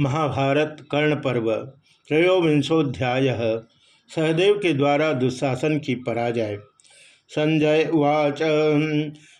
महाभारत कर्ण पर्व त्रयोविंशोध्याय सहदेव के द्वारा दुशासन की पराजय। संजय उवाच,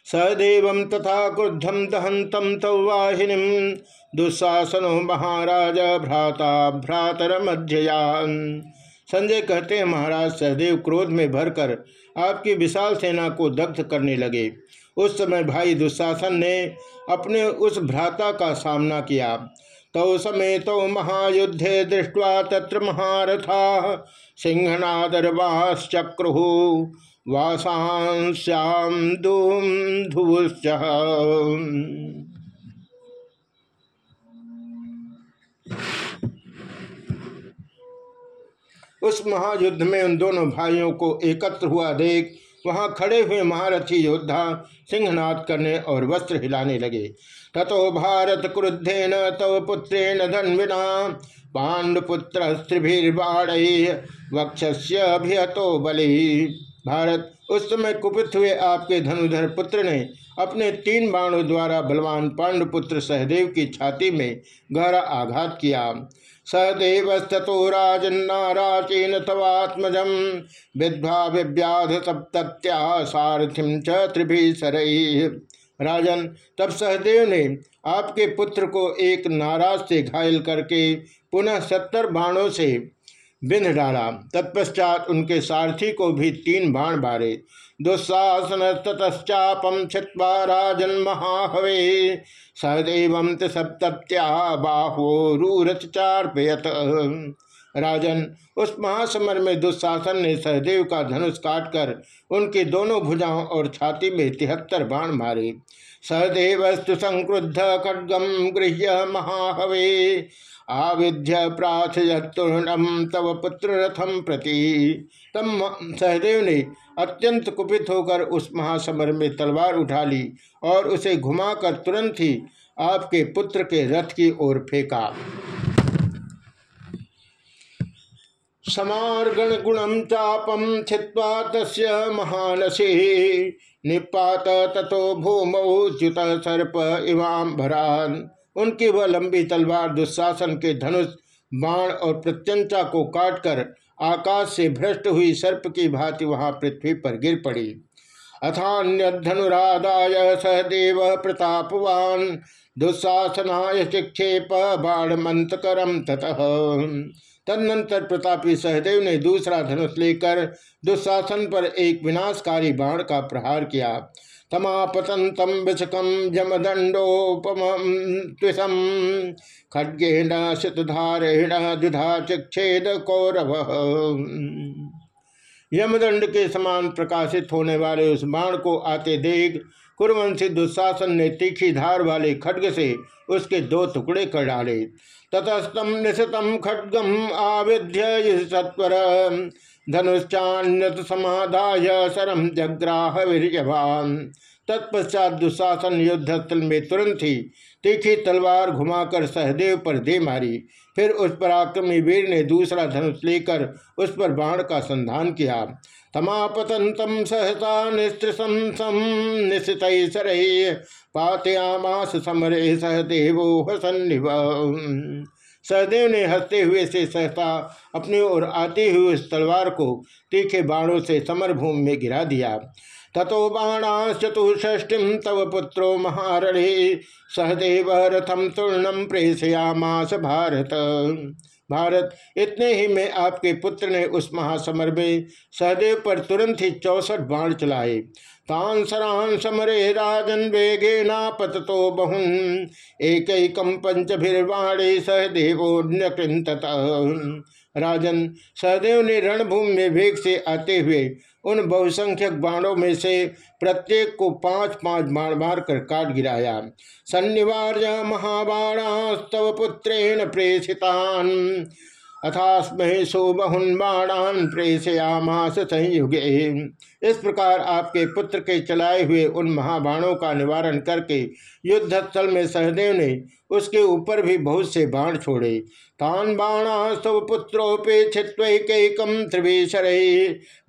सहदेव तथा क्रुद्धम दहंतम तवाहिनी दुशासनो महाराज भ्राता भ्रातर मध्ययान। संजय कहते हैं, महाराज, सहदेव क्रोध में भरकर आपकी विशाल सेना को दग्ध करने लगे। उस समय भाई दुशासन ने अपने उस भ्राता का सामना किया। तौ समेत महायुद्धे दृष्ट्वा तत्र महारथा सिंहनादरवाश्चक्रु वासाश्याम धूम धुवश्च उस महायुद्ध में उन दोनों भाइयों को एकत्र हुआ देख वहाँ खड़े हुए महारथी योद्धा सिंहनाद करने और वस्त्र हिलाने लगे। ततो भारत क्रुद्धेन, तव पुत्रेण धन्विना, पांडुपुत्र वक्षस्य वक्षस्यभिहतो बलि। भारत, उस समय कुपित हुए आपके धनुधर पुत्र ने अपने तीन बाणों द्वारा बलवान पांडुपुत्र सहदेव की छाती में गहरा आघात किया। सदेवस्तो राजन्नाराचेन तवात्मजम विद्वा विव्याध सप्त्या सारथिम च राजन, तब सहदेव ने आपके पुत्र को एक नाराज़ से घायल करके पुनः सत्तर बाणों से बिंध डाला। तत्पश्चात उनके सारथी को भी तीन बाण बारे। दुस्साहसन ततश्चापम छिवा राजन महाहवे सहदेव सप्त्या बाहो रूरचार्पयत राजन, उस महासमर में दुशासन ने सहदेव का धनुष काटकर उनके दोनों भुजाओं और छाती में तिहत्तर बाण मारे। सहदेवस्तु संक्रुद्ध खड्गम गृह्य महाहवे, आविध्य प्राथयतुर्णम तव पुत्र रथम प्रति। तम सहदेव ने अत्यंत कुपित होकर उस महासमर में तलवार उठा ली और उसे घुमाकर तुरंत ही आपके पुत्र के रथ की ओर फेंका। समार्गण गुणम चापम छिवा तस् महानसी निपात तथो भूमौ च्युत सर्प इवाम भरान। उनकी वह लंबी तलवार दुशासन के धनुष, बाण और प्रत्यंचा को काटकर आकाश से भ्रष्ट हुई सर्प की भांति वहाँ पृथ्वी पर गिर पड़ी। अथान्य धनुराधाय सहदेव प्रतापवान। दुशासनाय शिक्षेप बाण मंत करम ततः। तदनंतर प्रतापी सहदेव ने दूसरा धनुष लेकर दुशासन पर एक विनाशकारी बाण का प्रहार किया। तमापतंतम विषकम जमदंडोपम खड्गेण शतधारेण दुधा चिक्षेद कौरव। यमदंड के समान प्रकाशित होने वाले उस बाण को आते देख कुरवंशी दुशासन ने तीखी धार वाले खड्ग से उसके दो टुकड़े कर डाले। ततस्तम निशतम खड्गम आविध्य सत्वर। धनुष्चान्यत समाधाय सरम जग्राह वीरवान तत्पश्चात दुशासन युद्धस्थल में तुरंत ही तीखी तलवार घुमाकर सहदेव पर दे मारी। फिर उस पर आक्रमी वीर ने दूसरा धनुष लेकर उस पर बाण का संधान किया। तमापतंतम सहसा निस्त्रसम निशित पातयामास समरे सहदेव हसन्निव। सहदेव ने हँसते हुए से सहसा अपनी ओर आती हुई उस तलवार को तीखे बाणों से समरभूमि में गिरा दिया। ततो बाणाश्चतुष्टिम तव पुत्रो महारणे, सहदेव रथम तूर्णम प्रेषयामास भारत। भारत, इतने ही में आपके पुत्र ने उस महासमर में सहदेव पर तुरंत ही चौसठ बाण चलाए। तान सरान समरे राजन वेगे तो बहुन एक पंचभिर्वाणे सहदेवोन्यकृत राजन, सहदेव ने रणभूमि में वेग से आते हुए उन बहुसंख्यक बाणों में से प्रत्येक को पाँच पाँच बाण मार कर काट गिराया। सन्निवार्य महाबाणास्तव पुत्रेण प्रेषितान। अथास्महे सो बहुन बाणान प्रेषयामास संयुगे। इस प्रकार आपके पुत्र के चलाए हुए उन महाबाणों का निवारण करके युद्धस्थल में सहदेव ने उसके ऊपर भी बहुत से बाण छोड़े। तान बाणा सब पुत्रोपेक्षित्वैकम त्रिवेशर।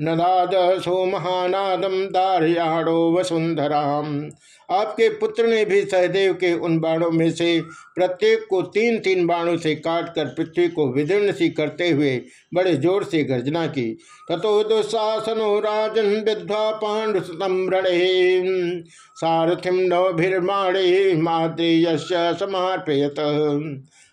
नदाद सो महानादम दारियाड़ो वसुंधराम आपके पुत्र ने भी सहदेव के उन बाणों में से प्रत्येक को तीन तीन बाणों से काटकर पृथ्वी को विदीर्ण सी करते हुए बड़े ज़ोर से गर्जना की। तथो दुशासनो राजन विध्वा पांडुसतम रण सारथिम नवभिर्माणे माद्रेय समर्पयत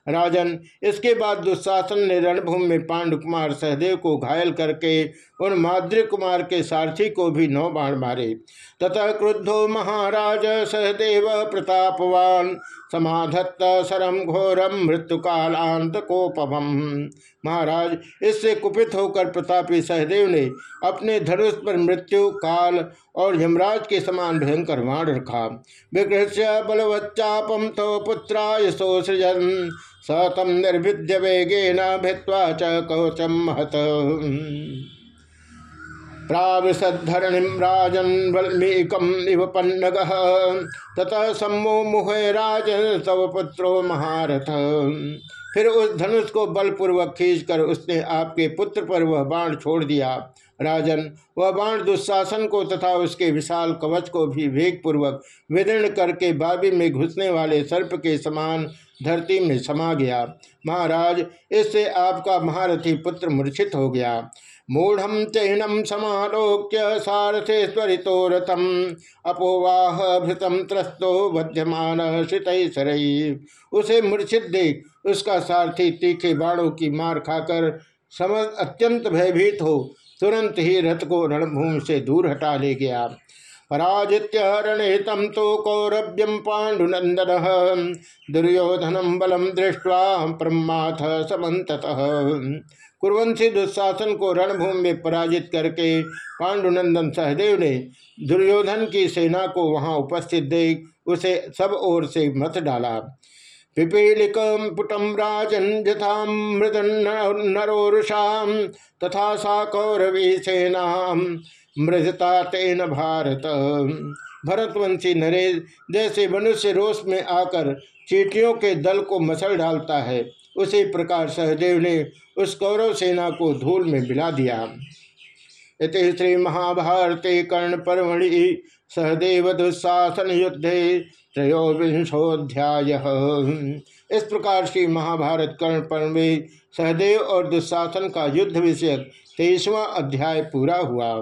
राजन। इसके बाद दुशासन ने रणभूमि में पांडु कुमार सहदेव को घायल करके उन माद्री कुमार के सारथी को भी नौ बाण मारे। ततः क्रुद्धो महाराज सहदेव प्रतापवान, समाधत्त सरम घोरम मृत्यु कालांत कोपम महाराज, इससे कुपित होकर प्रतापी सहदेव ने अपने धनुष पर मृत्यु, काल और यमराज के समान भयंकर बाण रखा। विकृष्य बलवच्चापम तो पुत्रा यशो सृजन। सतम निर्भिद्य वेगे न भित्वा च कवचम महत। प्रावसद्धरणिम राजन वल्मीकम इव पन्नग। ततः सम्मो मुहे राजन तव पुत्रो महारथ। फिर उस धनुष को बलपूर्वक खींचकर उसने आपके पुत्र पर वह बाण छोड़ दिया। राजन, वह बाण दुशासन को तथा उसके विशाल कवच को भी वेगपूर्वक विदीर्ण करके बाबी में घुसने वाले सर्प के समान धरती में समा गया। महाराज, इससे आपका महारथी पुत्र मूर्छित हो गया। मूढ़ चैनम समालोक्य सारथे स्वरितो रथम अपोवाह भृतम त्रस्तो बध्यमान शित उसे मूर्छित देख, उसका सारथी तीखे बाणों की मार खाकर समझ अत्यंत भयभीत हो, तुरंत ही रथ को रणभूमि से दूर हटा ले गया। पराजित्य रणे तो कौरभ्यम पाण्डुनंदन दुर्योधनम बलम दृष्टवा ब्रह्माथ समत कुरवंशी दुशासन को रणभूमि में पराजित करके पांडुनंदन सहदेव ने दुर्योधन की सेना को वहाँ उपस्थित देख उसे सब ओर से मत डाला। पिपीलिक पुटम राजन यथा मृद नरोषा तथा सा कौरवी सेना मृदता तेन भारत। भरतवंशी नरेश जैसे मनुष्य रोष में आकर चीटियों के दल को मसल डालता है, उसी प्रकार सहदेव ने उस कौरव सेना को धूल में मिला दिया। इति श्री महाभारते कर्ण परमणि सहदेव दुशासन युद्धे त्रयोविंशोध्याय इस प्रकार श्री महाभारत कर्ण पर्व सहदेव और दुशासन का युद्ध विषयक तेईसवा अध्याय पूरा हुआ।